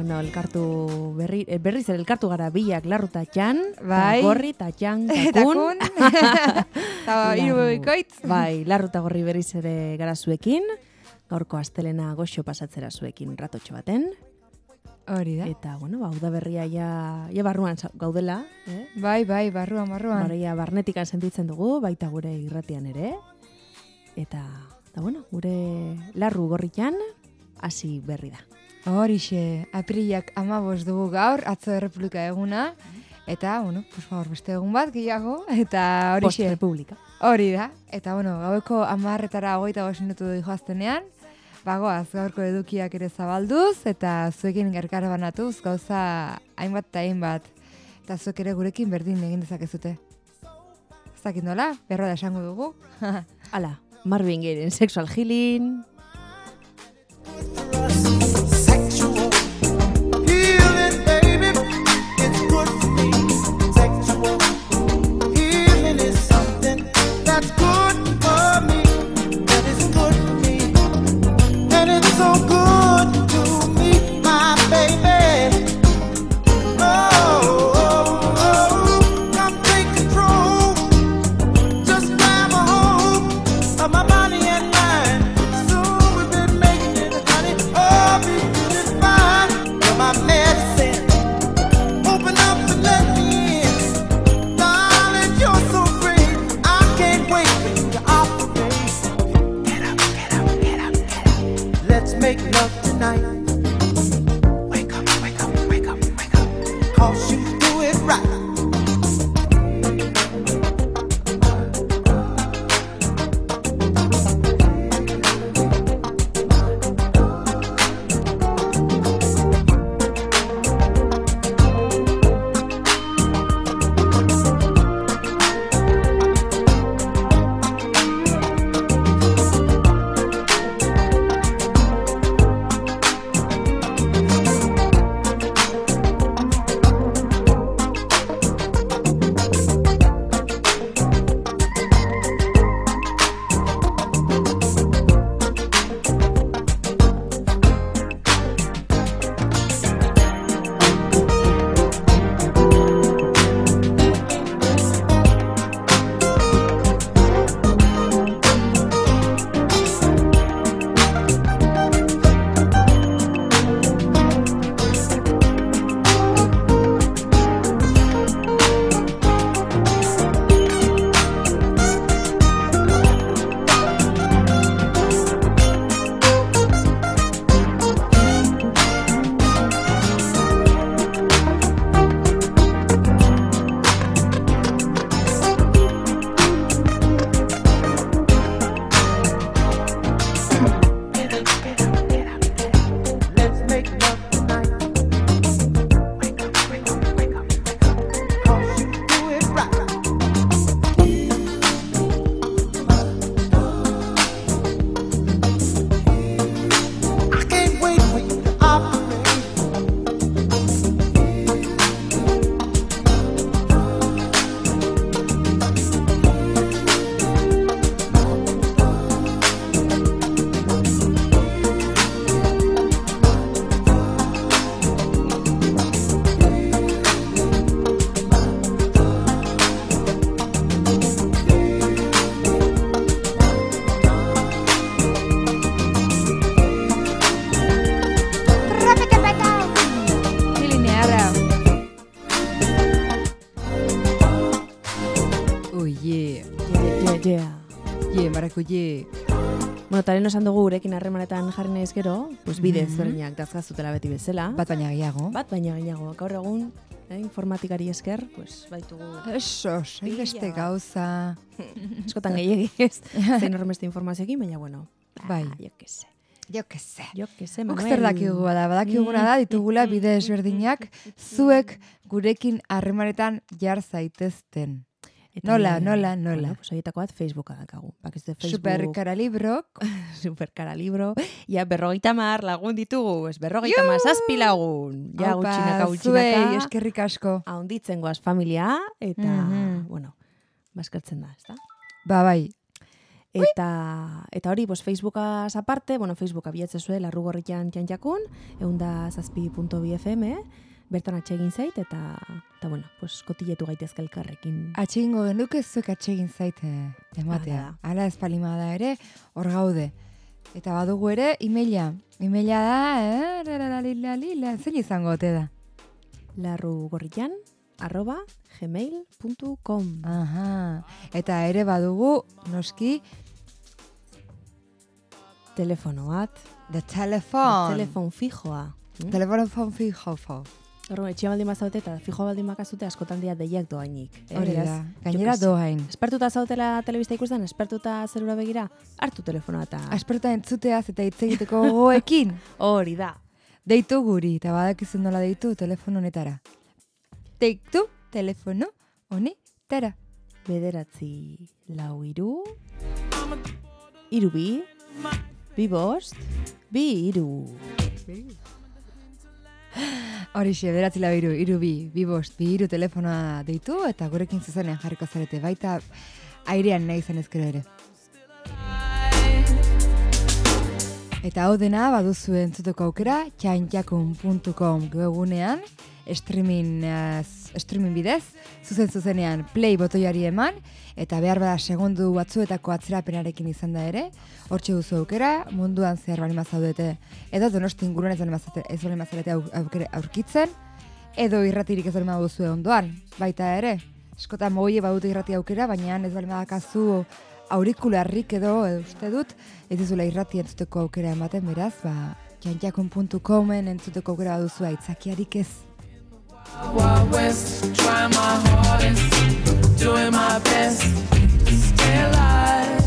Bueno, elkartu berri, eh, berriz ere elkartu gara bilak larruta txan, Bai. ta gorri, ta txan, ta Eta kun. kun. Eta hiru Larru. Bai, larruta gorri berriz ere gara zuekin. Gaurko astelena goxo pasatzera zuekin ratotxo baten. Hori da. Eta, bueno, ba, uda berria ja, ja barruan gaudela. Eh? Bai, bai, barruan, barruan. Baria barnetikan sentitzen dugu, baita gure irratian ere. Eta, eta bueno, gure larru gorritan hasi berri da. Horixe, aprilak amabos dugu gaur, atzo errepublika eguna. Eta, bueno, pues gaur beste egun bat gehiago. Eta Post horixe, Republika. hori da. Eta, bueno, gaueko amarretara hogeita bost minutu du joaztenean. Bagoaz, gaurko edukiak ere zabalduz, eta zuekin gerkara banatuz, gauza hainbat eta hainbat. Eta zuek ere gurekin berdin egin dezakezute. Ez dakit nola, berro da esango dugu. Hala, Marvin Gaye Sexual Healing. Bueno, talen esan dugu gurekin harremanetan jarri naiz gero, pues bide Mhm. ezberdinak dazkazutela beti bezala. Bat baina gehiago. Bat baina gehiago, gaur egun, eh, informatikari esker, pues baitugu Eso, beste gauza. askotan gehiegi ez, zein horremeste informazioekin, baina bueno, Bai. ah, jo que se, Jo que se. jo que se, Manuel. zer dakigu bada, badakiguna da, ditugula bide ezberdinak, zuek gurekin harremanetan jar zaitezten. Eta Nola, ni- nola, nola. Bueno, pues horietako bat Facebooka dakagu. Bakizte Facebook. Superkara librok, Superkara libro. Ja, berrogeita mar lagun ditugu. Ez berrogeita mar zazpi lagun. Ja, Opa, gutxinaka, zuei, gutxinaka. eskerrik asko. Haunditzen goaz familia. Eta, Mhm. bueno, baskertzen da, ez da? Ba, bai, Eta, eta hori, pues, Facebookaz aparte, bueno, Facebooka bilatzen zuen, larrugorrian jantjakun, eunda zazpi.bi FM, bertan atsegin zait, eta, eta bueno, pues, kotiletu gaitezke elkarrekin. Atxegingo genuke zuek atxegin zaite ematea. Hala. Hala espalima da ere, hor gaude. Eta badugu ere, emaila. Emaila da, eh, lalalalila, zein izango ote da? larrugorrian, arroba, gmail.com. Aha. Eta ere badugu, noski, Telefono bat, the telephone. telefon fijoa. Mm? Telefono fon fijo fo. Orduan, etxea baldin bazaute eta fijo baldin bakazute askotan dira deiak doainik. eh, Hori da. Gainera doain. Espertuta zautela telebista ikusten, espertuta zerura begira, hartu telefonoa eta Asperta entzuteaz eta hitz egiteko gogoekin. hori da. Deitu guri, eta badakizun nola deitu telefono honetara. Deitu telefono honetara. Bederatzi lau iru, iru bi, bi bost, bi iru. Horixe, beratzi lau iru, bi, bi bost, bi iru telefonoa deitu, eta gurekin zuzenean jarriko zarete, baita airean nahi zen ezkero ere. Eta hau dena baduzu entzuteko aukera txantjakun.com webgunean streaming, eh, streaming bidez, zuzen zuzenean play botoiari eman, eta behar bada segundu batzuetako atzerapenarekin izan da ere, hortxe duzu aukera, munduan zehar bali mazaudete, edo donosti inguruan ez bali mazate- ez bali mazarete au- aukere aurkitzen, edo irratirik ez bali maduzu ondoan, baita ere, eskotan mogoie badute irrati aukera, baina ez bali madakazu aurikularrik edo, edo uste dut, ez dizula irrati entzuteko aukera ematen, beraz, ba, jantjakun.comen entzuteko aukera baduzu aitzakiarik ez. Wild West, trying my hardest, doing my best to stay alive.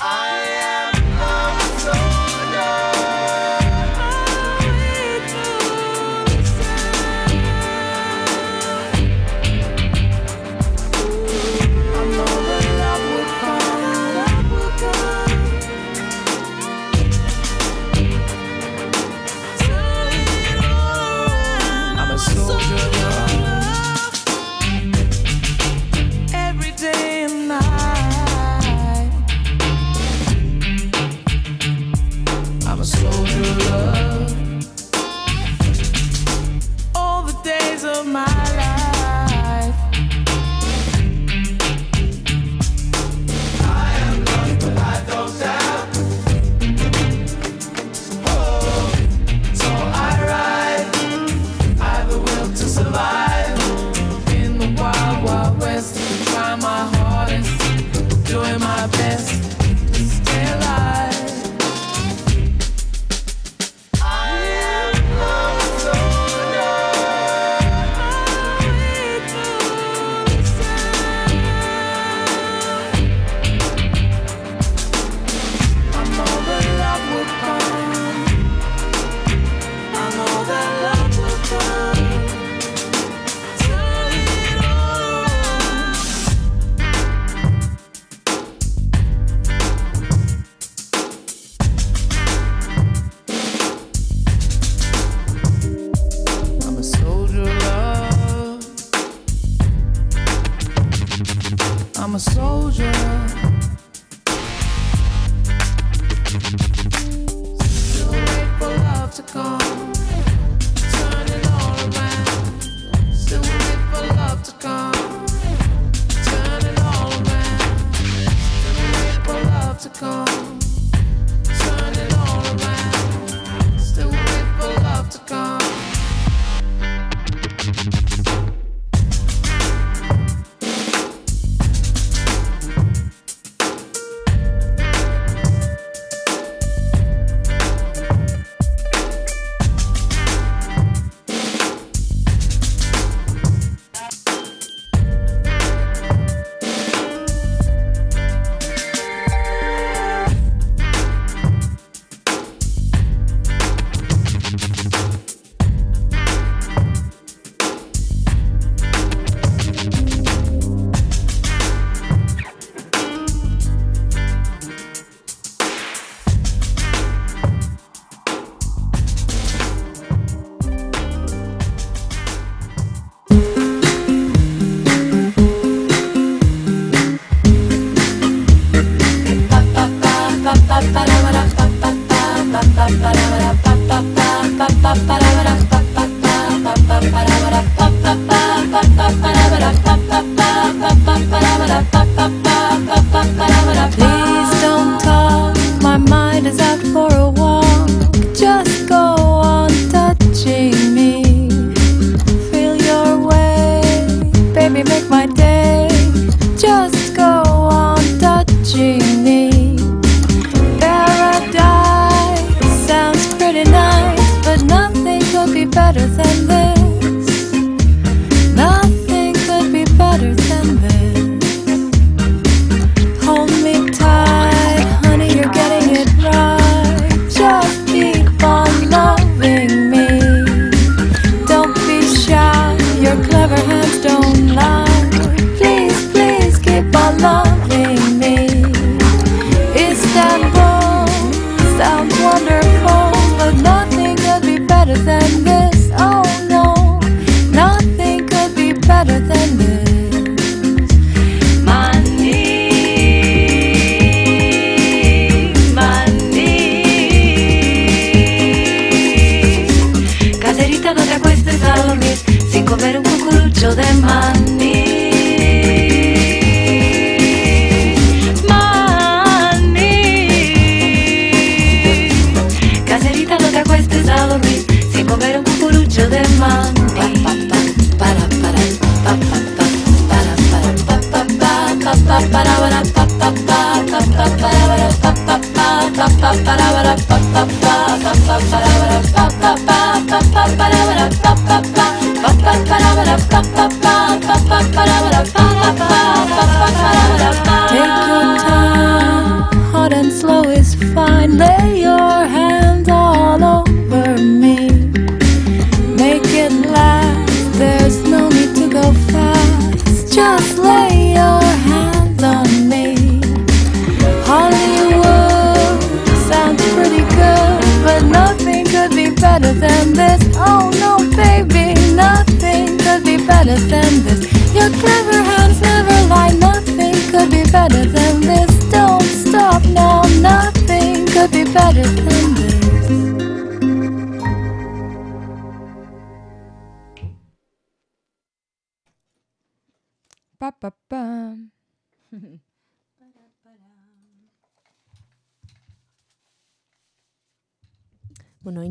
I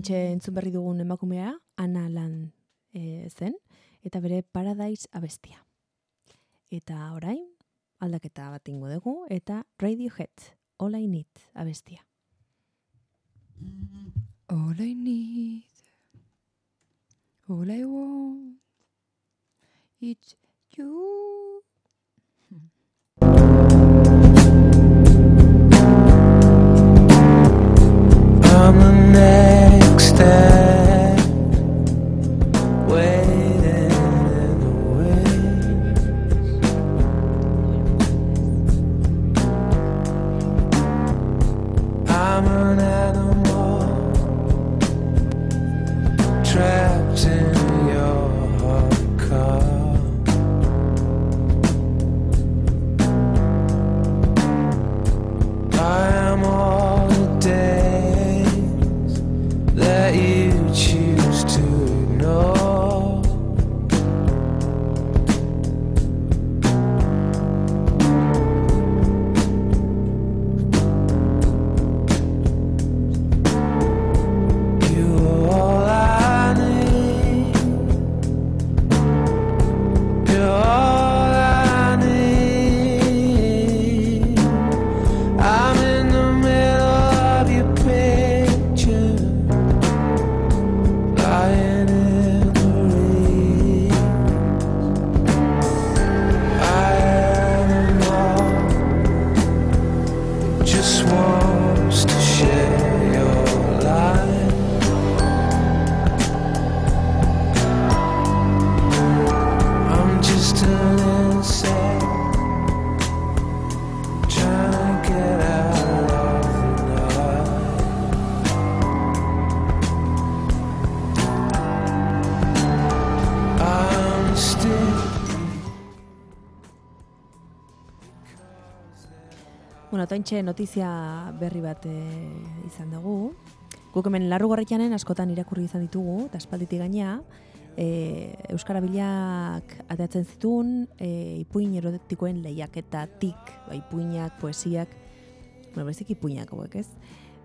Hementxe entzun berri dugun emakumea, Ana Lan e, zen, eta bere Paradise abestia. Eta orain, aldaketa bat ingo dugu, eta Radiohead, All I Need abestia. All I need, all I want, it's you. I'm a man. stare Oraintxe notizia berri bat e, izan dugu. Guk hemen larru gorretianen askotan irakurri izan ditugu, eta espalditi gaina, e, eh, Euskara bilak ateatzen zituen e, ipuin erotikoen lehiaketatik, ba, ipuinak, poesiak, bueno, bezik ipuinak hauek ez.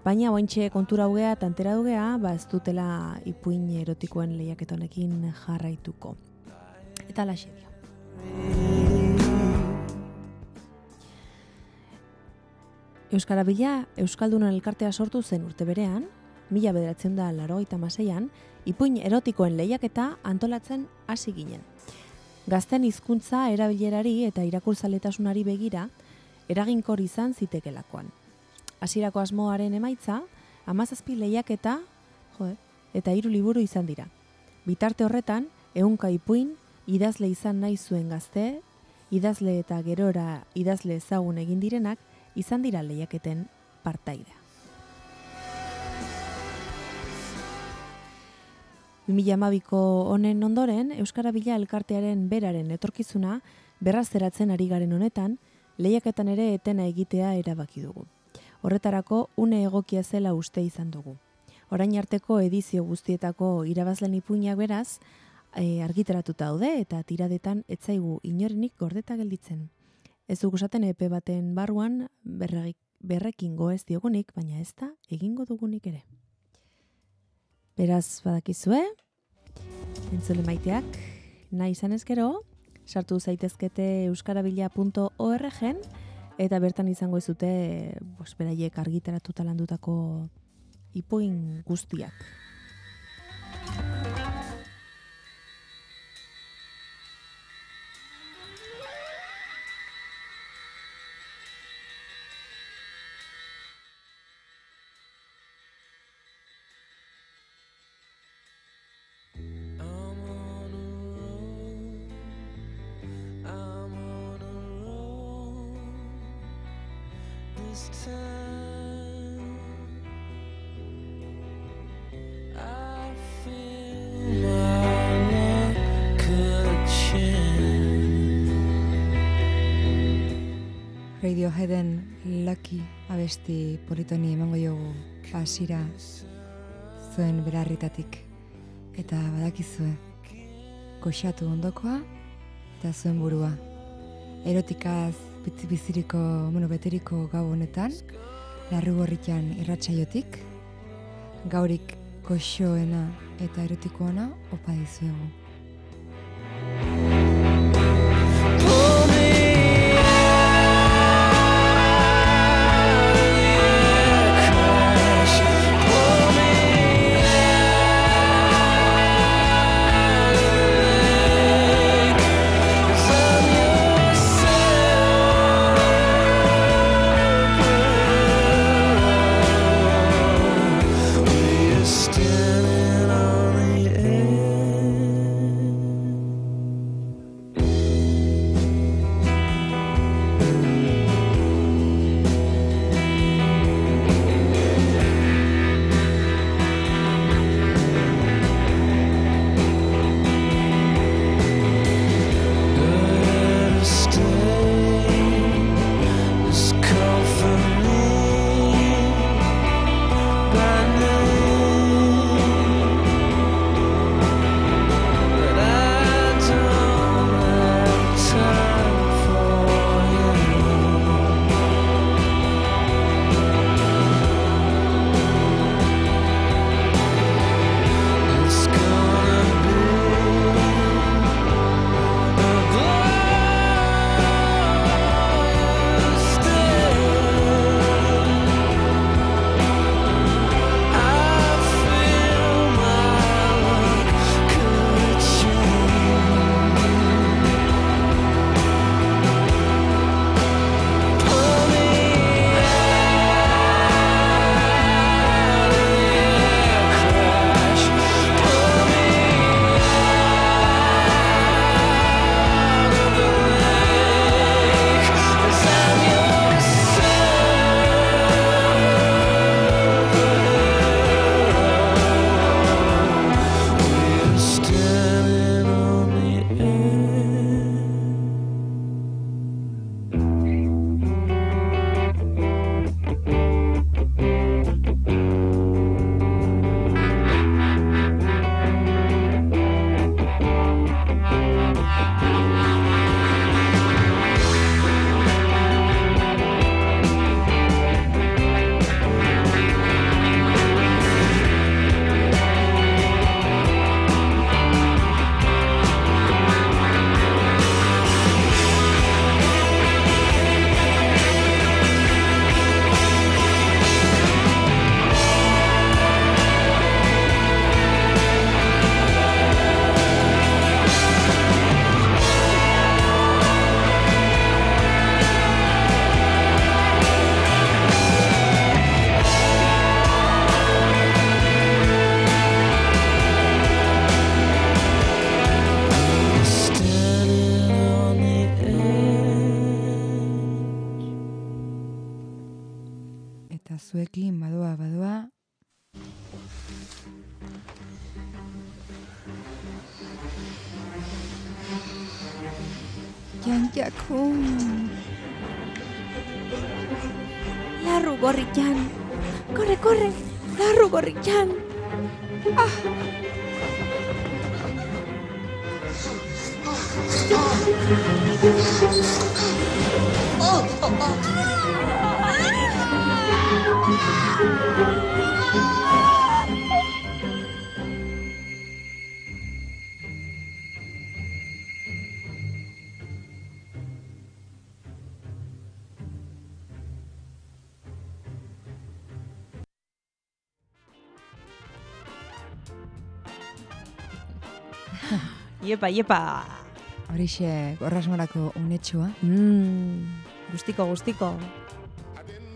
Baina ointxe kontura hogea eta antera hogea, ba, ez dutela ipuin erotikoen lehiaketonekin jarraituko. Eta laxe dio. Euskara Bila, Euskaldunon elkartea sortu zen urte berean, mila bederatzen da laro maseian, ipuin erotikoen lehiaketa antolatzen hasi ginen. Gazten hizkuntza erabilerari eta irakurtzaletasunari begira, eraginkor izan zitekelakoan. Hasierako asmoaren emaitza, amazazpi lehiaketa, jo, eta hiru liburu izan dira. Bitarte horretan, ehunka ipuin, idazle izan nahi zuen gazte, idazle eta gerora idazle ezagun egin direnak, izan dira lehiaketen partaidea. 2012ko honen ondoren, Euskara Bila elkartearen beraren etorkizuna berrazteratzen ari garen honetan, lehiaketan ere etena egitea erabaki dugu. Horretarako une egokia zela uste izan dugu. Orain arteko edizio guztietako irabazlen ipuinak beraz, e, argitaratuta daude eta tiradetan etzaigu inorenik gordeta gelditzen. Ez dugu esaten epe baten barruan berregik, berrekingo ez diogunik, baina ez da egingo dugunik ere. Beraz, badakizue, entzule maiteak, nahi izan ezkero, sartu zaitezkete euskarabila.org eta bertan izango ez dute bos, beraiek argitaratuta landutako ipuin guztiak. Radioheaden Lucky abesti politoni emango jogu hasira zuen berarritatik. Eta badakizue, koxatu ondokoa eta zuen burua. Erotikaz bizi biziriko, bueno, beteriko gau honetan, larru gorritan irratsaiotik, gaurik koxoena eta erotikoena opa dizuegu. zuekin badoa badoa. Yankiakun. Larru gorrikan. Corre, corre. Larru gorrikan. Ah. Oh, oh, oh. Iepa, iepa! Horixe, horrasmarako unetxua. Mm. Guztiko, guztiko.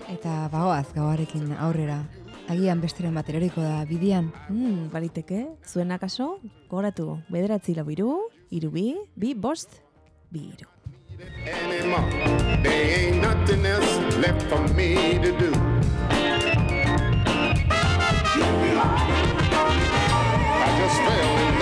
Eta bagoaz gauarekin aurrera. Agian besteren bat da bidian. Hmm, baliteke, zuen akaso, goratu, bederatzi lau iru, iru bi, bi bost, bi iru. Nothing else left for me to do. I just fell in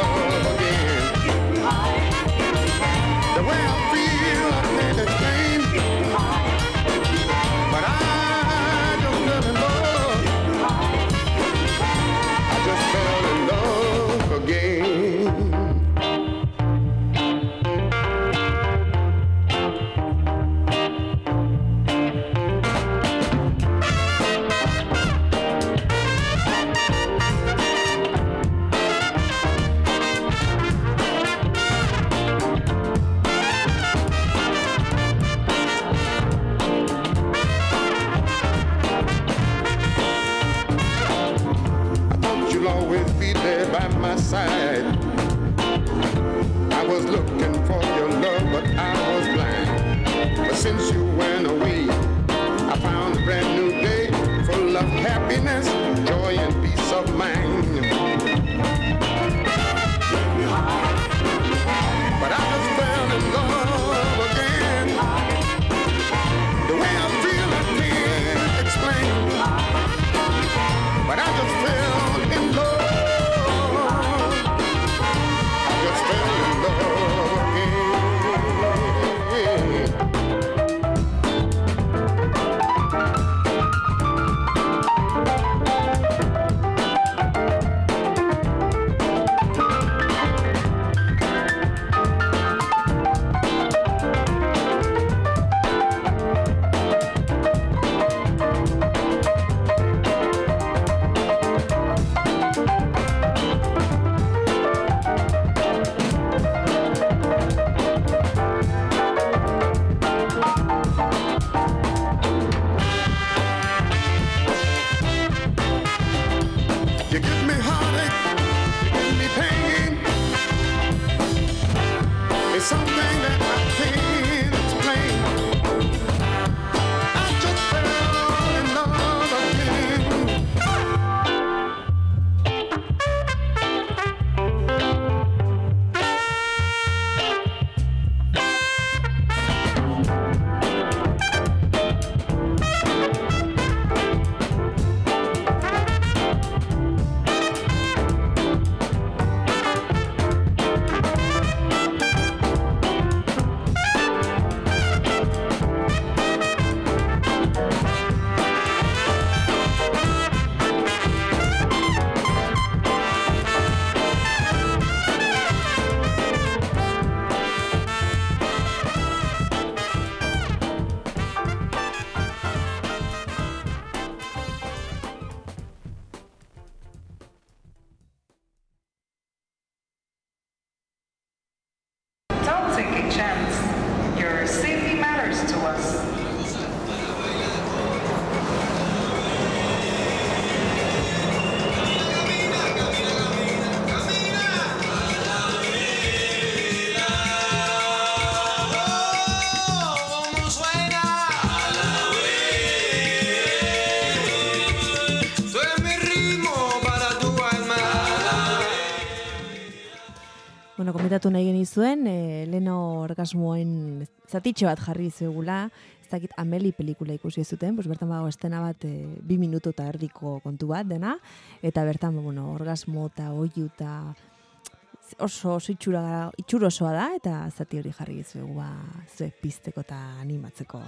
gomendatu nahi genizuen, eh, e, leno orgasmoen zatitxe bat jarri zegula, ez dakit ameli pelikula ikusi ez zuten, pues bertan bago estena bat e, bi minutu eta erdiko kontu bat dena, eta bertan bueno, orgasmo eta oiu eta oso, oso itxura, itxuro da, eta zati hori jarri zegoa ba, ze pizteko eta animatzeko.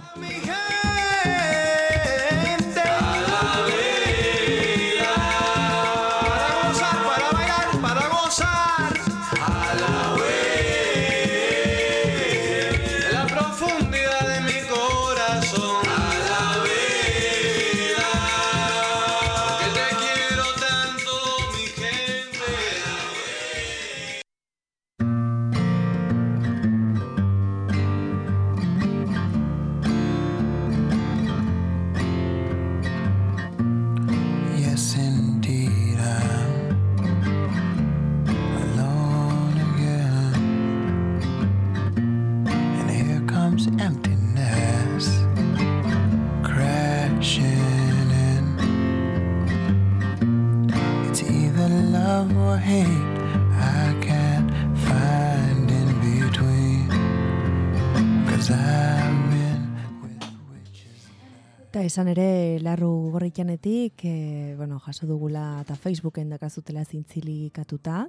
Esan ere, larru gorritanetik, e, bueno, jaso dugula eta Facebooken dakazutela zintzilikatuta.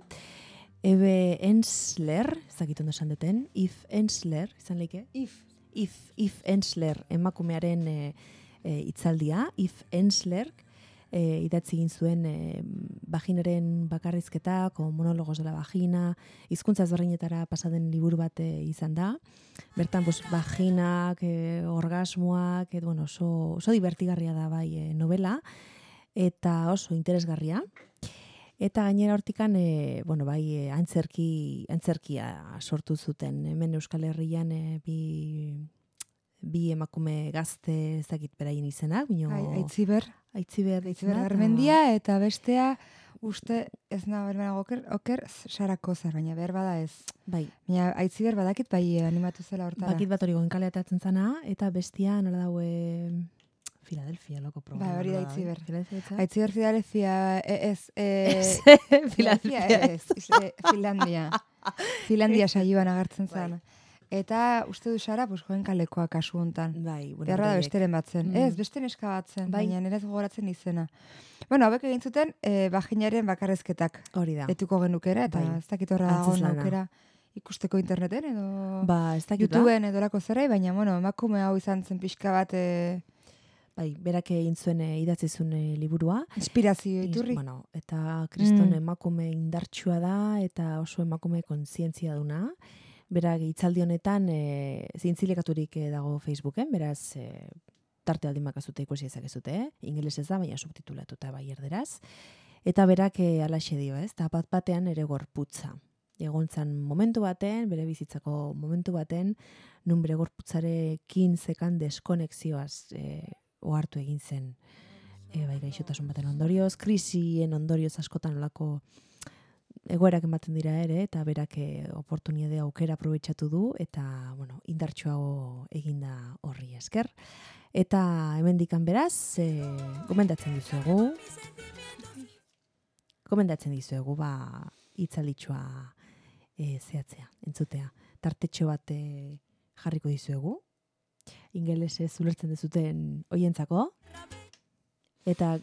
Ebe Ensler, ez dakit ondo esan duten, If Ensler, izan leike? If. If, If Ensler, emakumearen e, e, itzaldia, If Ensler, e, idatzi egin zuen e, vaginaren bakarrizketa, monologos de la vagina, hizkuntza ezberdinetara pasaden liburu bat e, izan da. Bertan, pues, vaginak, e, orgasmoak, e, bueno, oso, oso divertigarria da bai e, novela, eta oso interesgarria. Eta gainera hortikan, e, bueno, bai, e, antzerki, antzerkia sortu zuten. Hemen Euskal Herrian e, bi, bi emakume gazte ezakit beraien izenak, bino... Ai, Aitziber. Aitziber, Aitziber Garmendia eta bestea uste ez na berbena oker, oker sarako zer, baina behar bada ez. Bai, Baina Aitziber badakit bai eh, animatu zela hortara. bakit bat hori goenkale atatzen zana, eta bestia nola daue Filadelfia loko programa. Bai, hori da Aitziber. Filadelfia? Aitziber Filadelfia, e, ez, e, Ez, Filadelfia. ez, e, Finlandia. Finlandia saioan agertzen zen. Eta uste du Sara, pues, joen kalekoa kasu hontan. Bai, bueno, Beharra da besteren bat zen. Mm. Ez, beste neska bat zen, Bai. baina nire ez gogoratzen izena. Bueno, hauek egin zuten e, vaginaren bakarrezketak Hori da. etuko genukera, eta Bai. ez dakit horra dagoen aukera ikusteko interneten edo Ba, ez dakit ba. YouTubeen edo lako zerai, baina bueno, emakume hau izan zen pixka bat e, Bai, berak egin zuen eh, idatzi zuen eh, liburua. inspirazio iturri. Bueno, eta kriston Mm. emakume indartsua da eta oso emakume kontzientzia duna. Berak hitzaldi honetan e, zintzilikaturik eh, dago Facebooken, beraz e, tarte aldin bakazute ikusi ezakezute, eh? ingelesez da, baina subtitulatuta bai erderaz. Eta berak e, alaxe dio, ez? Eta bat batean ere gorputza. Egontzan momentu baten, bere bizitzako momentu baten, nun bere gorputzarekin zekan deskonexioaz e, ohartu egin zen e, bai gaixotasun baten ondorioz, krisien ondorioz askotan olako egoerak ematen dira ere, eta berak e, oportunidade aukera aprobetxatu du, eta, bueno, indartsuago eginda horri esker. Eta hemendikan beraz, e, gomendatzen dizuegu, gomendatzen dizuegu, ba, itzalitxua e, zehatzea, entzutea. Tartetxo bat jarriko dizuegu, ingelesez ulertzen dezuten hoientzako. Eta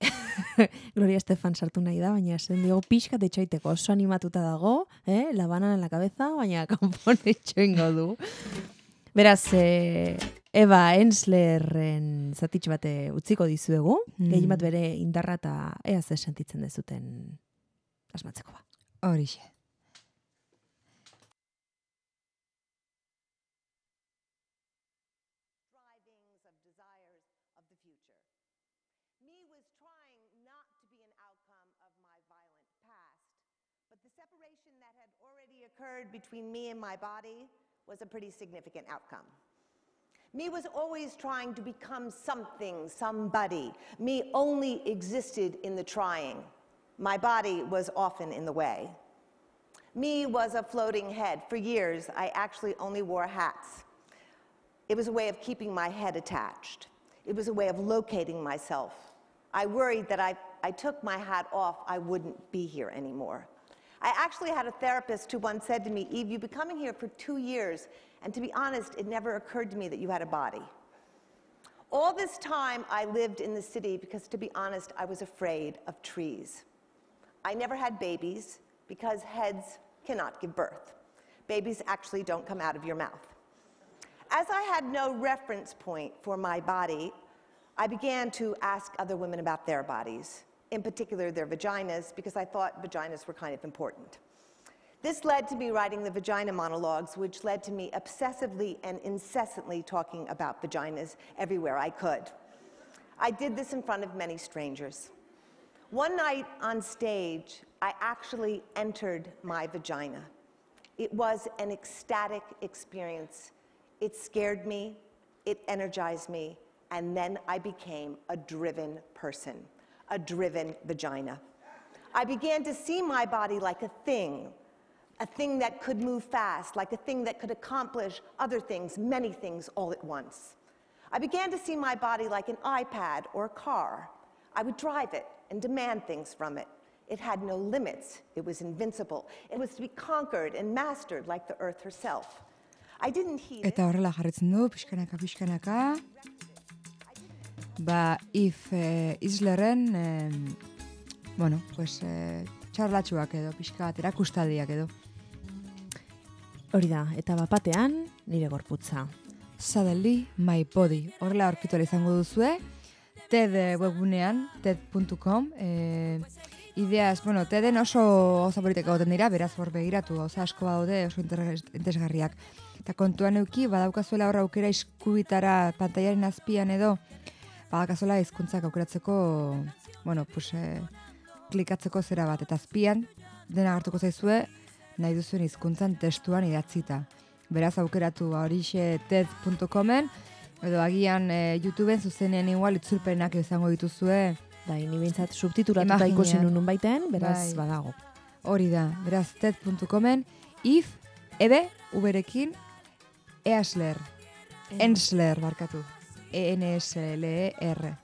Gloria Estefan sartu nahi da, baina esan diogo pixka etxoiteko oso animatuta dago, eh? la banana en la cabeza, baina kanpon etxoingo du. Beraz, eh, Eva Enslerren zatitx bate utziko dizuegu, Mm. gehien bat bere indarra eta ea ze sentitzen dezuten asmatzeko ba. Horixe. Occurred between me and my body was a pretty significant outcome. Me was always trying to become something, somebody. Me only existed in the trying. My body was often in the way. Me was a floating head. For years, I actually only wore hats. It was a way of keeping my head attached. It was a way of locating myself. I worried that I, I took my hat off, I wouldn't be here anymore. I actually had a therapist who once said to me, Eve, you've been coming here for two years, and to be honest, it never occurred to me that you had a body. All this time, I lived in the city because, to be honest, I was afraid of trees. I never had babies because heads cannot give birth. Babies actually don't come out of your mouth. As I had no reference point for my body, I began to ask other women about their bodies, in particular their vaginas, because I thought vaginas were kind of important. This led to me writing the vagina monologues, which led to me obsessively and incessantly talking about vaginas everywhere I could. I did this in front of many strangers. One night on stage, I actually entered my vagina. It was an ecstatic experience. It scared me, it energized me, and then I became a driven person, a driven vagina. I began to see my body like a thing, a thing that could move fast, like a thing that could accomplish other things, many things all at once. I began to see my body like an iPad or a car. I would drive it and demand things from it. It had no limits. It was invincible. It was to be conquered and mastered like the earth herself. I didn't heed it. Eta horrela jarretzen du, pixkanaka, pixkanaka. Ba, if eh, Islerren, eh, bueno, pues, eh, txarlatxuak edo, pixka erakustaldiak edo. Hori da, eta bapatean nire gorputza. Suddenly My Body. Horrela aurkitu izango duzue. TED webgunean, ted.com. E, ideaz, bueno, TEDen oso oso politek egoten dira, beraz hor begiratu, oso asko daude oso interes- interesgarriak. Eta kontuan euki, badaukazuela horra aukera iskubitara pantailaren azpian edo, badaukazuela hizkuntzak aukeratzeko, bueno, pues, e, klikatzeko zera bat, eta azpian, dena hartuko zaizue, nahi duzuen hizkuntzan testuan idatzita. Beraz aukeratu ba, horixe ted.comen, edo agian e, YouTubeen zuzenean igual itzulpenak izango dituzue, Bai, ni behintzat subtituratuta Imaginean. ikusi nuen baiten, beraz Bai. badago. hori da, beraz ted.comen, if, ebe, uberekin, easler, ensler, barkatu, E E-N-S-L-E-R.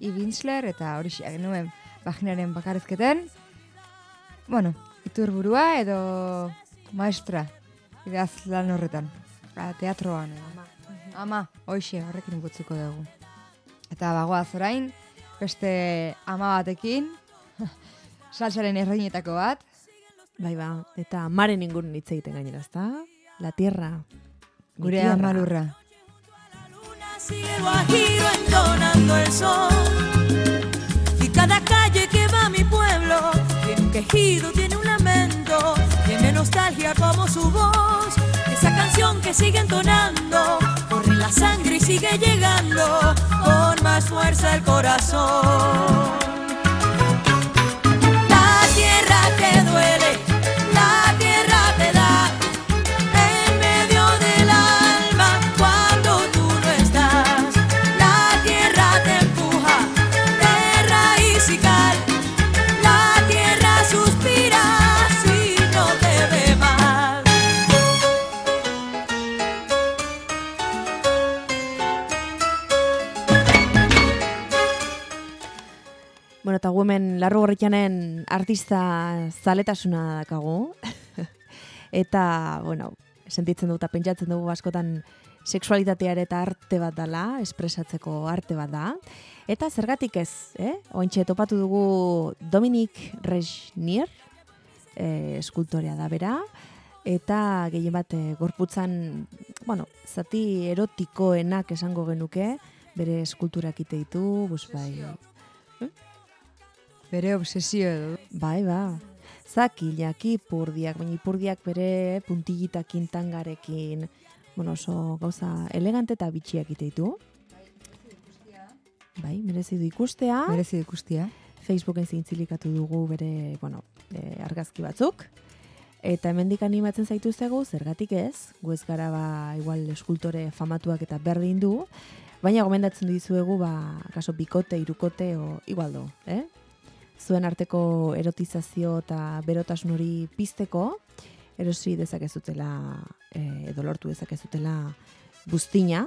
Ibinsler, eta hori nuen paginaren bakarezketen, bueno, iturburua edo maestra, idaz lan horretan, a, teatroan. Edo. Ama, hoxe, horrekin gutzuko dugu. Eta bagoaz orain, beste ama batekin, salsaren erreinetako bat, Bai ba, eta maren ingurun hitz egiten gainera, ezta? La tierra. Gure tierra. Amalurra. Sigue guajiro entonando el sol. Y cada calle que va a mi pueblo tiene un quejido, tiene un lamento, tiene nostalgia como su voz. Esa canción que sigue entonando, corre la sangre y sigue llegando con más fuerza el corazón. Bueno, eta gu hemen larru gorritxanen artista zaletasuna dakagu. eta, bueno, sentitzen dut pentsatzen dugu askotan sexualitatea ere eta arte bat dala, espresatzeko arte bat da. Eta zergatik ez, eh? Ointxe topatu dugu Dominic Resnier, eh, eskultorea da bera, eta gehien bat eh, gorputzan, bueno, zati erotikoenak esango genuke, bere eskulturak ite ditu, bus bai, Bere obsesio edo. Bai, ba. Zakilak, ipurdiak, baina ipurdiak bere puntillitak kintangarekin, bueno, oso gauza elegante eta bitxiak ite ditu. Bai, merezi du ikustea. Merezi ikustia. Facebooken zintzilikatu dugu bere, bueno, e, argazki batzuk. Eta hemendik animatzen zaituztegu, zergatik ez, gu ez gara ba, igual eskultore famatuak eta berdin du, baina gomendatzen dizuegu, ba, kaso bikote, irukote, o igual do, eh? Zuen arteko erotizazio eta berotasun hori pizteko, erosi dezakezutela, e, edo lortu dezakezutela buztina,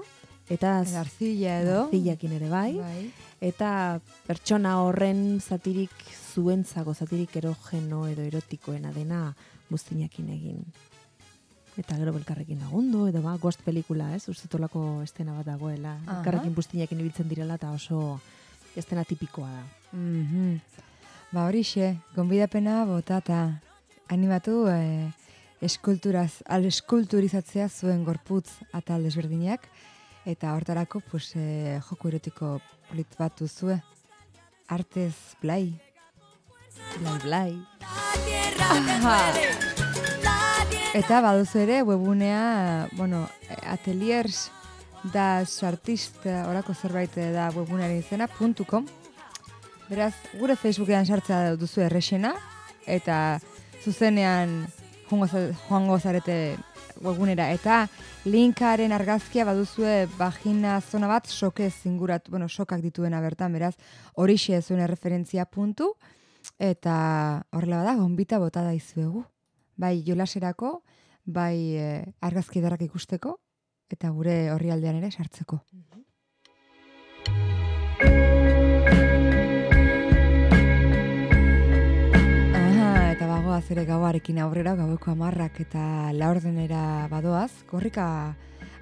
eta Arzilla edo. arzillakin ere bai, Bai. eta pertsona horren zatirik zuentzago, zatirik erogeno edo erotikoena dena buztinakin egin. eta gero belkarrekin lagundu, edo ba, ghost pelikula, ez? Ustutolako estena bat dagoela. Elkarrekin bustinekin ibiltzen direla, eta oso estena tipikoa da. Mhm. Ba horixe, gonbidapena botata animatu eh, eskulturaz, al eskulturizatzea zuen gorputz atal desberdinak eta hortarako pues, eh, joko erotiko polit bat duzue. Artez blai. Blai, blai. Aha. Eta baduzu ere webunea, bueno, eh, ateliers das artista orako zerbait eh, da webunearen izena .com Beraz, gure Facebookean sartzea duzu errexena eta zuzenean joango, za- joango zarete webunera eta linkaren argazkia baduzue bagina zona bat soke zingurat, bueno, sokak dituena bertan, beraz, horixe zuen referentzia puntu eta horrela bada, gonbita bota da izuegu. Bai jolaserako, bai eh, argazki ederrak ikusteko, eta gure horrialdean ere sartzeko. Bagoaz ere gauarekin aurrera, gaueko amarrak eta laurdenera badoaz, korrika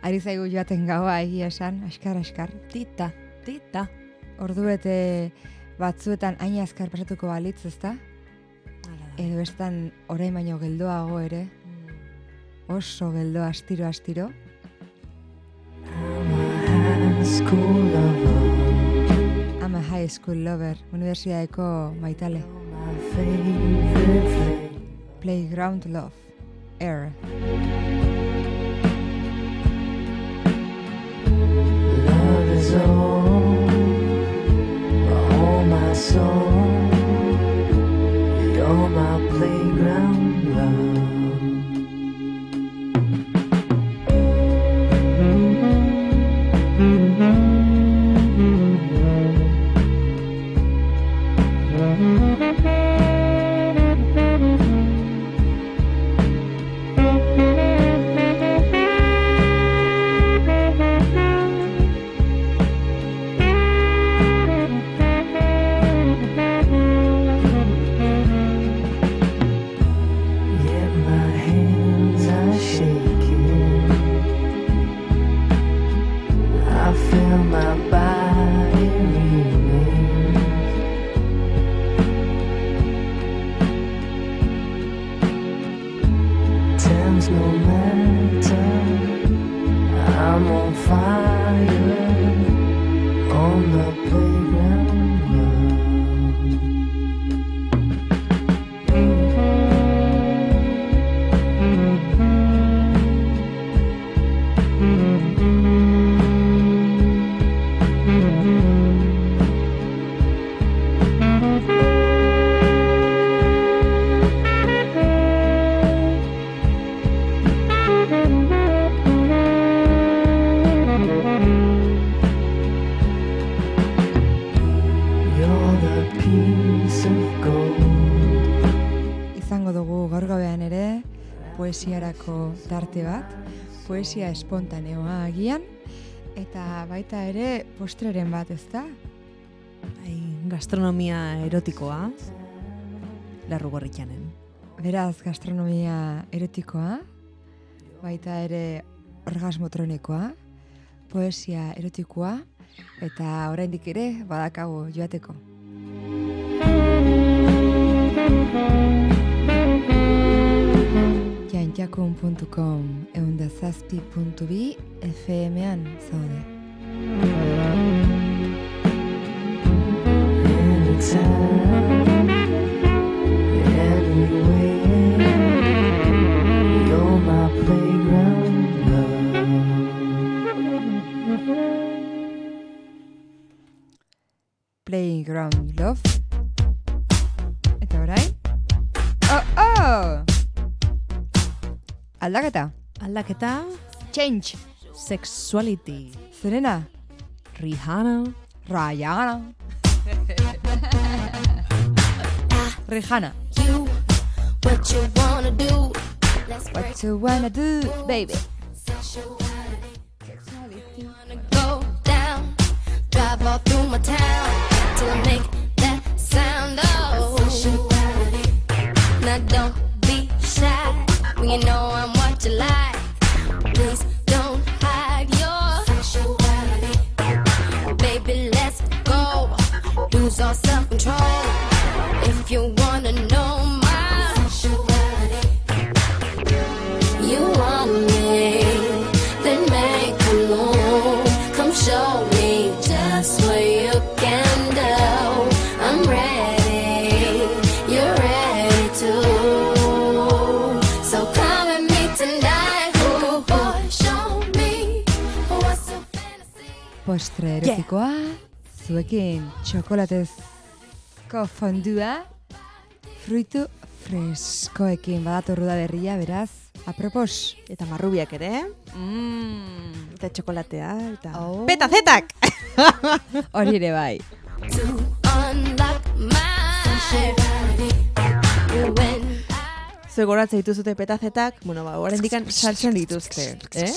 ari zaigu joaten gaua egia esan, askar, askar. Tita, tita. Ordu bete batzuetan hain azkar pasatuko balitz, ezta? Edo estan orain baino geldoago ere, Mm. oso geldo astiro astiro. I'm a high school lover, unibertsitateko maitale. Playground love, air. Love is all, all my soul. You're my playground love. Poesia espontaneoa agian, eta baita ere postreren bat, ezta? Bai, gastronomia erotikoa, larru gorritxanen. Beraz, gastronomia erotikoa, baita ere orgasmotronikoa, poesia erotikoa, eta oraindik ere badakago joateko. Jantjakun.com eundazazpi.bi FM-an zaude. Anytime, anywhere. Playground Love. Aldaketa. Aldaketa, Change. sexuality. Zerena. Rihanna, Rayana. Rihanna. you what you wanna do. Let's What you wanna do, baby? wanna go down, drive all through my town to make that sound. Oh, now don't be shy when you know I'm what you like. Please don't hide your sexuality. Baby, let's go. Lose self control. If you wanna know Postre erotikoa, zuekin txokolatezko fondua, fruitu freskoekin badatorru da berria, beraz, apropos. Eta marrubiak ere. Mm, eta txokolatea. Eta Oh. petazetak! Hori ere bai. Zue goratze dituzute petazetak, bueno, ba, horren dikan sartzen dituzte, eh?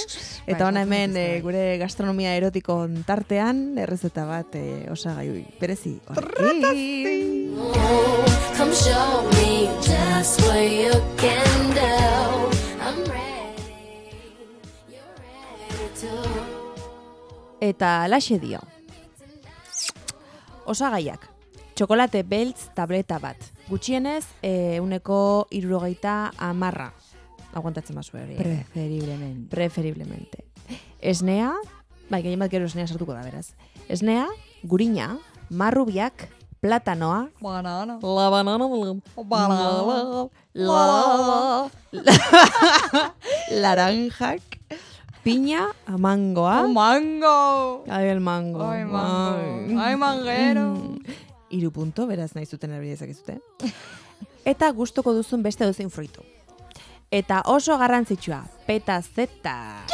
Eta hona Bai, hemen sartzen eh, dituzte, gure gastronomia erotiko tartean, errezeta bat eh, osagai berezi. horrekin. come show me just what you can do. I'm ready. You're ready to. Eta laxe dio. Osagaiak. Txokolate beltz tableta bat. Gutxienez, e, uneko irurogeita amarra. Aguantatzen bazu hori. eh? Preferiblemente. Preferiblemente. Esnea, bai, gehien bat gero esnea sartuko da, beraz. Esnea, gurina, marrubiak, platanoa, Banana. la banana, la, Banana. la, la, laranjak, piña, mangoa, mango! Ai, el mango. Ai, mango. Ai, manguero. Iru punto, beraz nahi zuten erabili dezakezute. Eta gustoko duzun beste dozein fruitu. Eta oso garrantzitsua, peta zeta.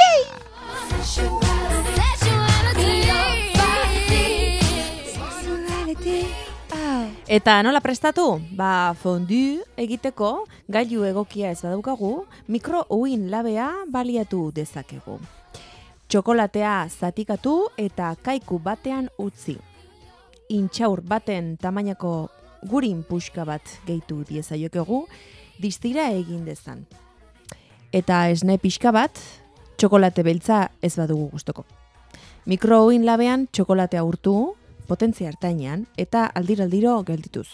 Eta nola prestatu? Ba, fondue egiteko gailu egokia ez badaukagu, mikro uin labea baliatu dezakegu. Txokolatea zatikatu eta kaiku batean utzi. Intxaur baten tamainako gurin puxka bat gehitu diezaiokegu, distira egin dezan. Eta esne pixka bat, txokolate beltza ez badugu gustoko. Mikrouin labean txokolatea urtu, potentzia hartainean, eta aldiraldiro geldituz.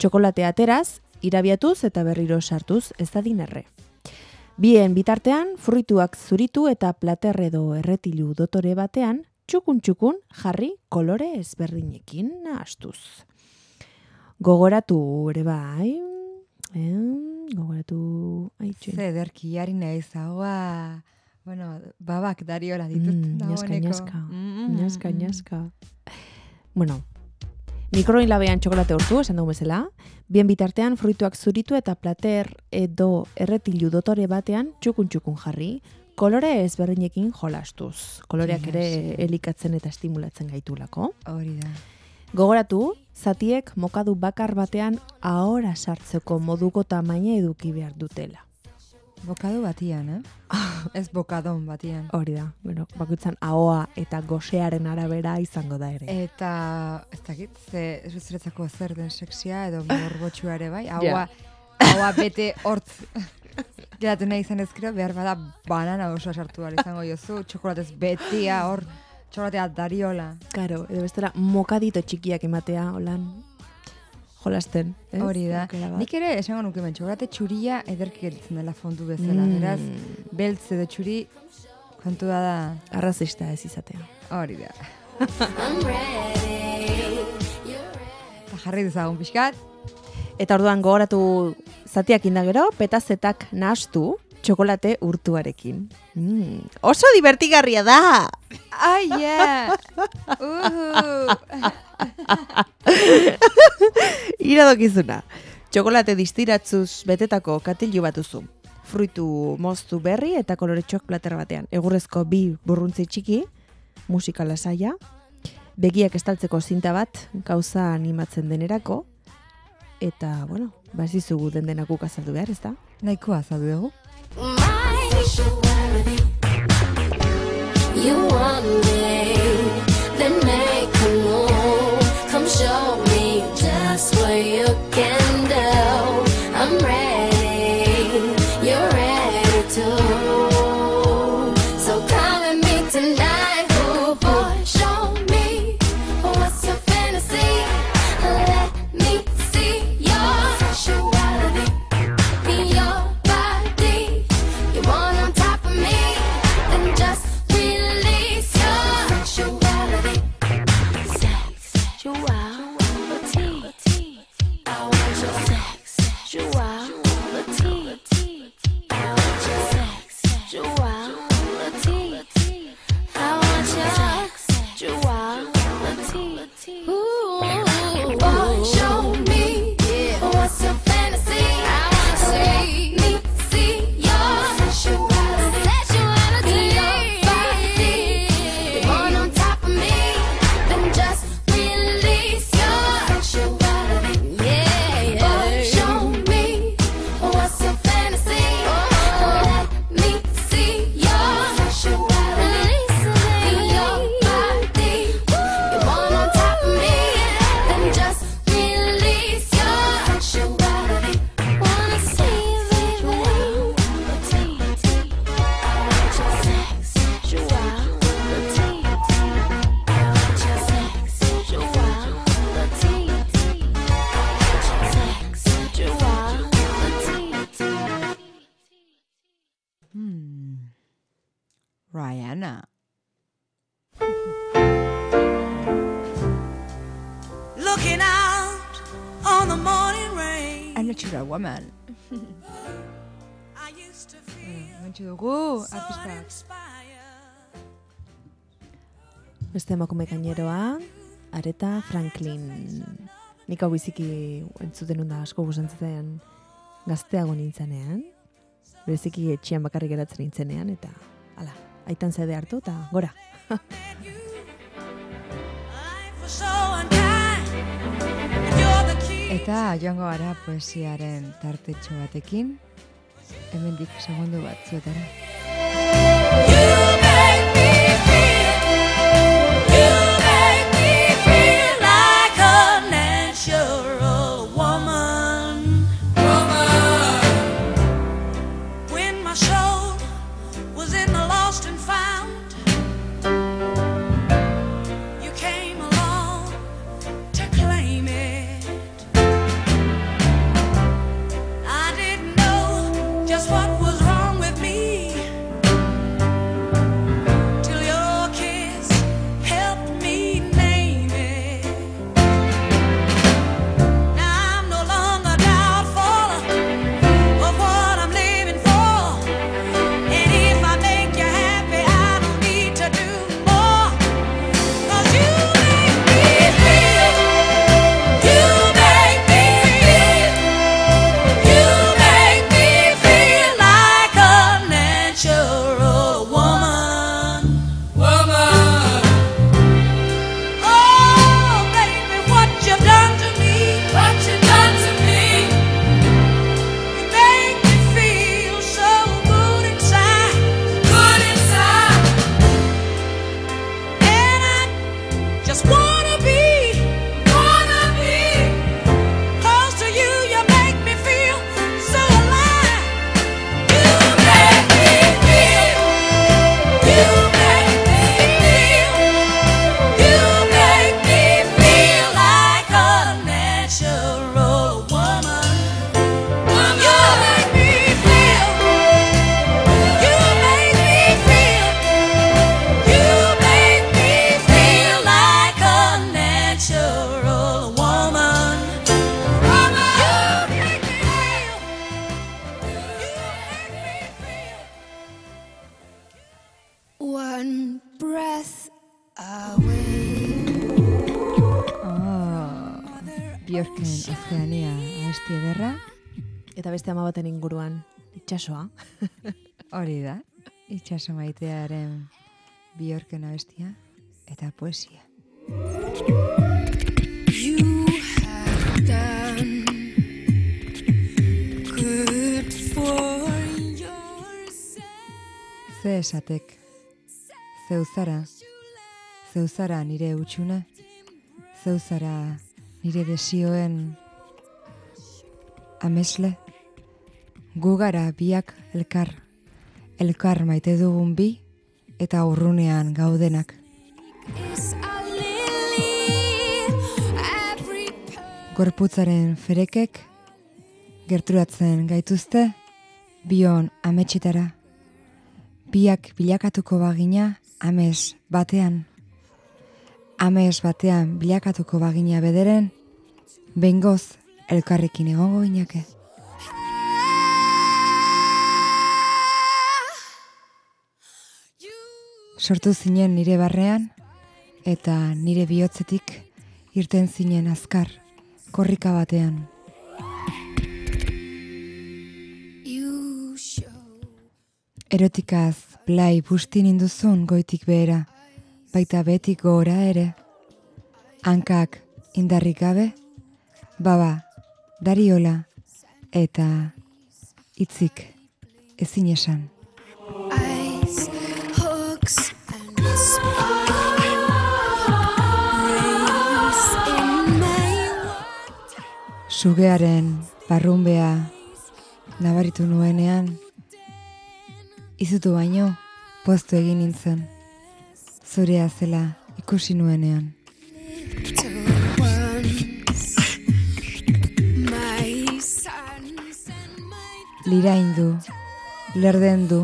Txokolatea ateraz, irabiatuz eta berriro sartuz ez da dinerre. Bien bitartean, fruituak zuritu eta plater edo erretilu dotore batean, txukun-txukun jarri kolore ezberdinekin nahastuz. Gogoratu ere bai, eh? gogoratu, aitxen. Ze ederki jari nahi zagoa, bueno, babak dariola ditut. Mm, Naska, naska, naska, naska. Bueno, mikroin labean txokolate urtu, esan dugu bezala, bien bitartean fruituak zuritu eta plater edo erretilu dotore batean txukun-txukun jarri, kolore ezberdinekin jolastuz. Koloreak ere elikatzen eta estimulatzen gaitulako. Hori da. Gogoratu, zatiek mokadu bakar batean ahora sartzeko moduko tamaina eduki behar dutela. Bokadu batian, eh? Ez bokadon batian. Hori da, bueno, bakoitzan ahoa eta gosearen arabera izango da ere. Eta, ez dakit, ze zuretzako zer den sexia edo morbotxua ere bai, haua, haua bete hortz geratu nahi izan ezkero, behar bada banana oso sartu behar izango jozu, txokolatez betia hor, txokolatea dariola. Karo, edo bestela mokadito txikiak ematea, holan, jolasten. ez? Hori da. Nik ere esango nuke ben, txokolate txuria ederki gelditzen dela fondu bezala. Mm. Beraz, beltz edo txuri kontua da Arrazista ez izatea. hori da. Eta jarri dezagun pixkat. Eta orduan gogoratu zatiak indagero, petazetak nahastu txokolate urtuarekin. Mm, oso divertigarria da! Ai, yeah! Uhu! Iradokizuna. Txokolate distiratzuz betetako katilu bat duzu. Fruitu moztu berri eta koloretxoak plater batean. Egurrezko bi burruntzi txiki, musika lasaia, begiak estaltzeko zinta bat, gauza animatzen denerako, eta, bueno, bazizugu den denakuk azaldu behar, ez da? Nahikoa azaldu dugu. You want me, then make a move. Come show Looking out on the morning rain. A natural woman. I used to feel dugu, so. Beste emakume gaineroa, Areta Franklin. Nik hau biziki entzuten da asko gusantzen gazteago nintzenean. Bereziki etxean bakarrik geratzen nintzenean, eta hala, aitan zede hartu, eta gora. So Eta joango gara poesiaren tartetxo batekin, hemendik segundu batzuetara. Itxasoa. hori da, itxaso maitearen Bjorken abestia eta poesia. You have done good for yourself. Ze esatek, zeuzara, zeuzara nire utxune, zeuzara nire desioen amesle, gu gara biak elkar, elkar maite dugun bi eta urrunean gaudenak. Gorputzaren ferekek gerturatzen gaituzte bion ametxetara. Biak bilakatuko bagina ames batean. Ames batean bilakatuko bagina bederen, bengoz elkarrekin egongo ginake. Sortu zinen nire barrean, eta nire bihotzetik irten zinen azkar, korrika batean. Erotikaz blai bustin induzun goitik behera, baita betik gora ere. Hankak indarrik gabe, baba, dariola, eta hitzik ezin esan. Sugearen barrunbea nabaritu nuenean, izutu baino poztu egin nintzen, zurea zela ikusi nuenean. and my Liraindu, lerdendu,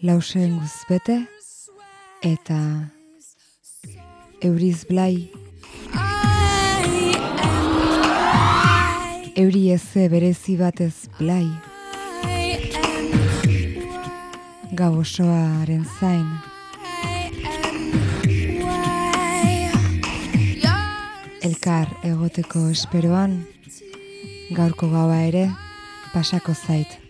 lausen guzbete, eta euriz blai, euri eze berezi batez blai, gau osoaren zain, elkar egoteko esperoan, gaurko gaua ere pasako zait.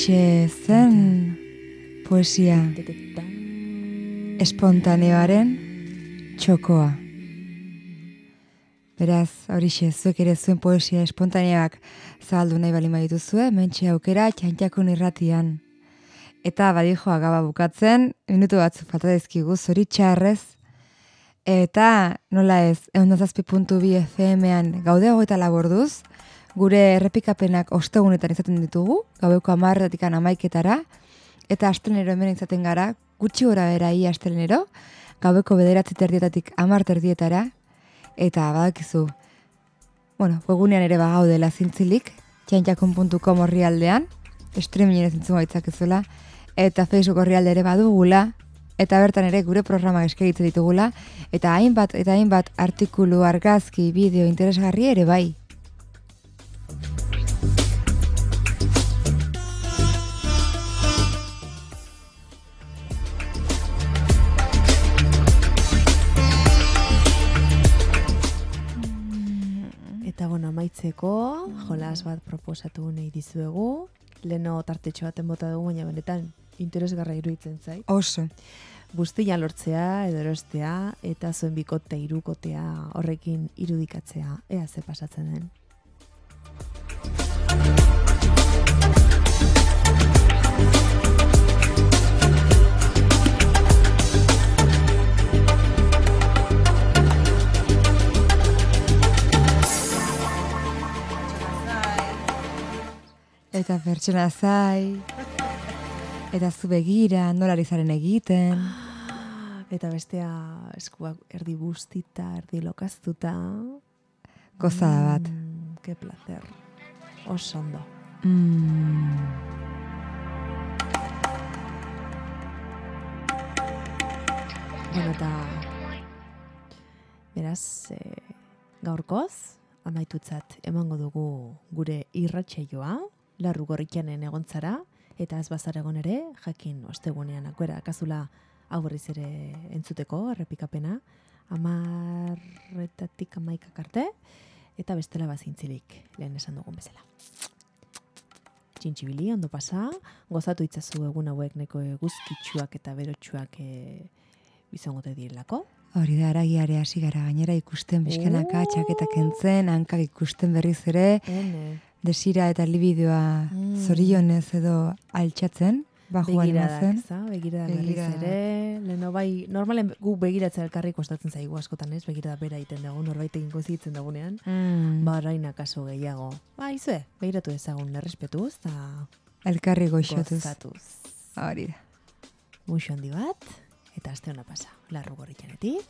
Horixe zen poesia espontaneoaren txokoa. Beraz, horixe, zuek ere zuen poesia espontaneak zabaldu nahi bali dituzue, mentxe aukera txantxakun irratian. Eta badijoa gaba bukatzen, minutu batzu falta dizkigu zoritxarrez, eta nola ez, eundazazpi.bi FM-ean gaude hogeita laborduz, gure errepikapenak ostegunetan izaten ditugu, gaueko amarretatik amaiketara, eta astelenero hemen izaten gara, gutxi gora bera ia astelenero, gaueko bederatzi terdietatik amar terdietara, eta badakizu, bueno, webunean ere bagaudela zintzilik, txantxakun.com horri aldean, streamingen ez entzun gaitzakezuela, eta Facebook horri alde ere badugula, eta bertan ere gure programa eskaritze ditugula, eta hainbat eta hainbat artikulu, argazki, bideo interesgarri ere bai. Eta bueno, amaitzeko, jolas bat proposatu nahi dizuegu. Leno tartetxo baten bota dugu, baina benetan interesgarra iruditzen zait. Oso. Buztina lortzea, edo erostea, eta zuen bikote irukotea horrekin irudikatzea. Ea ze pasatzen den. Eta pertsona zai, eta zu begira, nola ari zaren egiten. Eta bestea eskuak erdi bustita, erdi lokaztuta. Gozada bat. Mm, ke placer. Oso ondo. Mm. Bueno, eta beraz, e, gaurkoz, amaitutzat emango dugu gure irratsaioa, larru gorrikanen egontzara, eta ez bazar egon ere, jakin ostegunean akuera kazula hau berriz ere entzuteko, errepikapena, amarretatik amaikak arte, eta bestela bazintzilik, lehen esan dugun bezala. Txintxibili, ondo pasa, gozatu itzazu egun hauek neko eguzkitsuak eta berotsuak e, bizangote direlako. Hori da, aragiare hasi gara gainera ikusten bizkanaka, txaketa kentzen, hankak ikusten berriz ere, Ene, desira eta libidoa Mm. zorionez edo altxatzen, bajuan zen. berriz Begiradak. ere. Leno bai, normalen gu begiratzea elkarri kostatzen zaigu askotan ez, begirada bera egiten dugu, norbait egingo zitzen dagunean. Mm. Ba, orain akaso gehiago. Ba, izue, begiratu ezagun errespetuz, eta Elkarri goxotuz. gozatuz. Hori da. Muxo handi bat, eta aste hona pasa. Larru gorritxanetik.